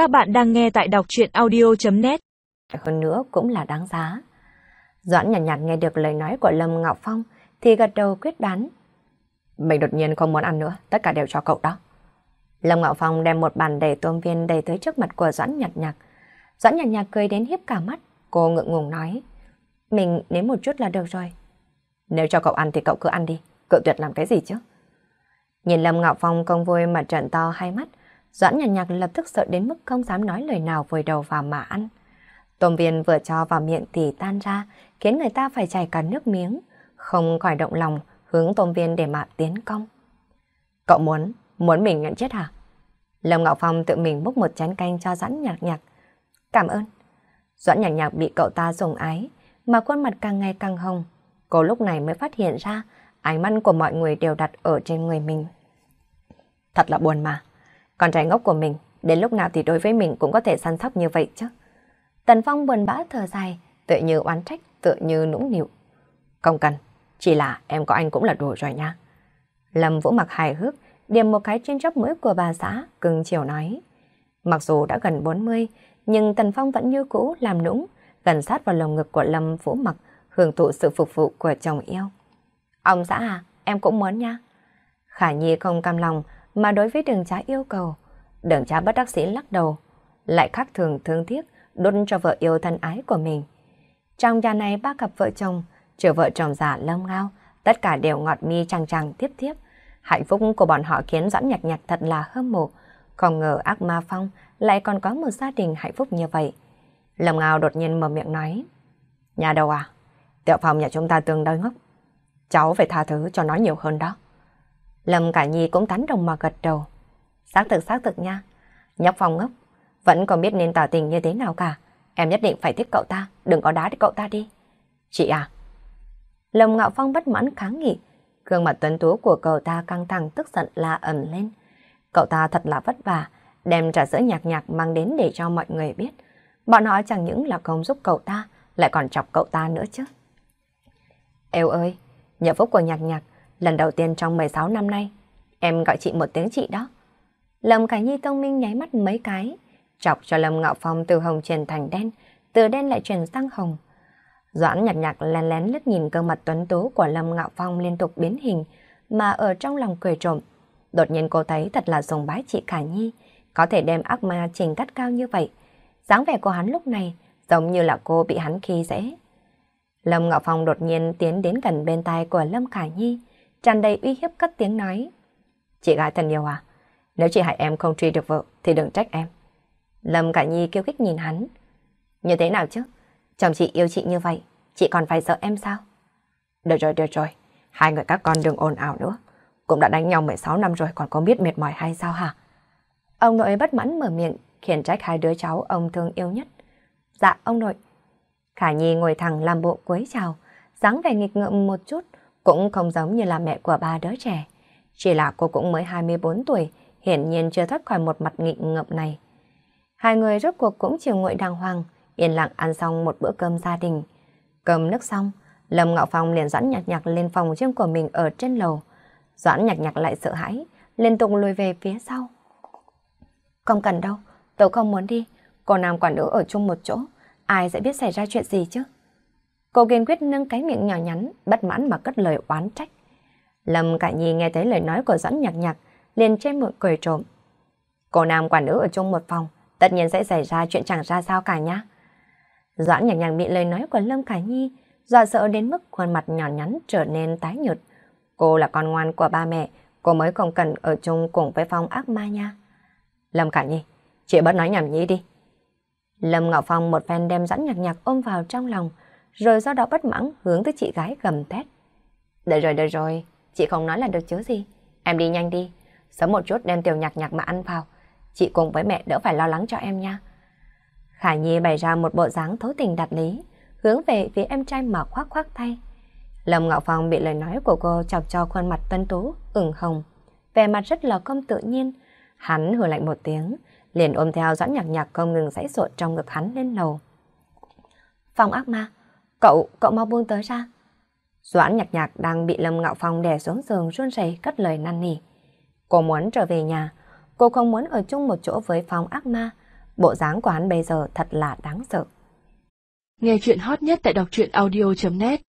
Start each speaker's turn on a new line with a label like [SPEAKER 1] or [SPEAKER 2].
[SPEAKER 1] Các bạn đang nghe tại đọc chuyện audio.net
[SPEAKER 2] Hơn nữa cũng là đáng giá. Doãn nhàn nhạt, nhạt nghe được lời nói của Lâm Ngọc Phong thì gật đầu quyết đoán. Mình đột nhiên không muốn ăn nữa, tất cả đều cho cậu đó. Lâm Ngọc Phong đem một bàn đầy tôm viên đầy tới trước mặt của Doãn nhạt nhạt. Doãn nhạt nhạt cười đến hiếp cả mắt, cô ngượng ngùng nói. Mình nếm một chút là được rồi. Nếu cho cậu ăn thì cậu cứ ăn đi, cậu tuyệt làm cái gì chứ? Nhìn Lâm Ngọc Phong công vui mà trợn to hai mắt, Doãn nhàn nhạt lập tức sợ đến mức không dám nói lời nào vùi đầu vào mà ăn. Tôm viên vừa cho vào miệng thì tan ra, khiến người ta phải chảy cả nước miếng, không khỏi động lòng hướng tôm viên để mà tiến công. Cậu muốn, muốn mình nhận chết hả? Lâm Ngọc Phong tự mình múc một chén canh cho Doãn nhạc nhạc. Cảm ơn. Doãn nhạc nhạc bị cậu ta dùng ái, mà khuôn mặt càng ngày càng hồng. Cô lúc này mới phát hiện ra ánh mắt của mọi người đều đặt ở trên người mình. Thật là buồn mà. Con trai ngốc của mình, đến lúc nào thì đối với mình cũng có thể săn sóc như vậy chứ. Tần Phong buồn bã thở dài, tự như oán trách, tự như nũng nịu. Không cần, chỉ là em có anh cũng là đủ rồi nha. Lâm Vũ mặc hài hước, điểm một cái trên chóp mũi của bà xã, cưng chiều nói. Mặc dù đã gần 40, nhưng Tần Phong vẫn như cũ làm nũng, gần sát vào lồng ngực của Lâm Vũ mặc, hưởng thụ sự phục vụ của chồng yêu. Ông xã à, em cũng muốn nha. Khả Nhi không cam lòng, mà đối với đường trá yêu cầu. Đường trá bất đắc sĩ lắc đầu, lại khác thường thương tiếc, đốt cho vợ yêu thân ái của mình. Trong nhà này ba cặp vợ chồng, trừ vợ chồng già lâm ngao, tất cả đều ngọt mi trăng chàng tiếp tiếp. Hạnh phúc của bọn họ khiến Doãn Nhạc Nhạc thật là hâm mộ. Không ngờ ác ma phong lại còn có một gia đình hạnh phúc như vậy. Lâm Ngao đột nhiên mở miệng nói. Nhà đâu à? Tiểu phòng nhà chúng ta tương đối ngốc. Cháu phải tha thứ cho nó nhiều hơn đó. Lâm Cả Nhi cũng tán đồng mà gật đầu. Xác thực xác thực nha. Nhóc phòng ngốc, vẫn còn biết nên tỏ tình như thế nào cả. Em nhất định phải thích cậu ta, đừng có đá đi cậu ta đi. Chị à? Lâm Ngạo Phong bất mãn kháng nghị. Gương mặt tuấn tú của cậu ta căng thẳng tức giận la ẩm lên. Cậu ta thật là vất vả, đem trà sữa nhạc nhạc mang đến để cho mọi người biết. Bọn họ chẳng những là không giúp cậu ta, lại còn chọc cậu ta nữa chứ. Eo ơi, nhờ phúc của nhạc nhạc, Lần đầu tiên trong 16 năm nay, em gọi chị một tiếng chị đó. Lâm Khải Nhi thông minh nháy mắt mấy cái, chọc cho Lâm Ngạo Phong từ hồng chuyển thành đen, từ đen lại chuyển sang hồng. Doãn nhạt nhạt lén lén lướt nhìn cơ mặt tuấn tú của Lâm Ngạo Phong liên tục biến hình, mà ở trong lòng cười trộm. Đột nhiên cô thấy thật là dùng bái chị Khải Nhi, có thể đem ác ma trình cắt cao như vậy. dáng vẻ của hắn lúc này giống như là cô bị hắn khi dễ. Lâm Ngạo Phong đột nhiên tiến đến gần bên tai của Lâm Khải Nhi, tràn đầy uy hiếp cất tiếng nói. Chị gái thân yêu à, nếu chị hại em không truy được vợ thì đừng trách em. Lâm Cả Nhi kêu khích nhìn hắn. Như thế nào chứ? Chồng chị yêu chị như vậy, chị còn phải sợ em sao? Được rồi, được rồi, hai người các con đừng ồn ào nữa. Cũng đã đánh nhau 16 năm rồi còn có biết mệt mỏi hay sao hả? Ông nội bất mãn mở miệng, khiển trách hai đứa cháu ông thương yêu nhất. Dạ, ông nội. Khả Nhi ngồi thẳng làm bộ quấy chào, dáng vẻ nghịch ngợm một chút, cũng không giống như là mẹ của ba đứa trẻ. Chỉ là cô cũng mới 24 tuổi, hiển nhiên chưa thoát khỏi một mặt nghịch ngợm này. Hai người rốt cuộc cũng chiều nguội đàng hoàng, yên lặng ăn xong một bữa cơm gia đình. Cơm nước xong, Lâm Ngạo Phong liền dẫn nhạc nhạc lên phòng riêng của mình ở trên lầu. Doãn nhạc nhạc lại sợ hãi, liên tục lùi về phía sau. Không cần đâu, tôi không muốn đi. Cô nam quản nữ ở chung một chỗ, ai sẽ biết xảy ra chuyện gì chứ? Cô kiên quyết nâng cái miệng nhỏ nhắn, bất mãn mà cất lời oán trách. Lâm Cả Nhi nghe thấy lời nói của Doãn Nhạc Nhạc, liền che miệng cười trộm. Cô nam quản nữ ở chung một phòng, tất nhiên sẽ xảy ra chuyện chẳng ra sao cả nhá. Doãn Nhạc Nhạc bị lời nói của Lâm Cả Nhi, dọa sợ đến mức khuôn mặt nhỏ nhắn trở nên tái nhợt. Cô là con ngoan của ba mẹ, cô mới không cần ở chung cùng với phong ác ma nha. Lâm Cả Nhi, chị bớt nói nhảm nhí đi. Lâm Ngọc Phong một phen đem Doãn Nhạc Nhạc ôm vào trong lòng, rồi sau đó bất mãn hướng tới chị gái gầm thét. Đợi rồi, đợi rồi, chị không nói là được chứ gì. Em đi nhanh đi, sớm một chút đem tiểu nhạc nhạc mà ăn vào. Chị cùng với mẹ đỡ phải lo lắng cho em nha. Khả Nhi bày ra một bộ dáng thấu tình đạt lý, hướng về phía em trai mà khoác khoác tay. Lâm Ngạo Phong bị lời nói của cô chọc cho khuôn mặt tân tú, ửng hồng, vẻ mặt rất là không tự nhiên. Hắn hừ lạnh một tiếng, liền ôm theo Doãn Nhạc Nhạc không ngừng dãy rộn trong ngực hắn lên lầu. Phong ác ma, Cậu, cậu mau buông tới ra. Doãn nhạc nhạc đang bị Lâm Ngạo Phong đè xuống giường run rẩy cất lời năn nỉ. Cô muốn trở về nhà, cô không muốn ở chung một chỗ với Phong ác ma, Bộ dáng của hắn bây giờ thật là đáng sợ.
[SPEAKER 1] Nghe chuyện hot nhất tại đọc truyện audio.net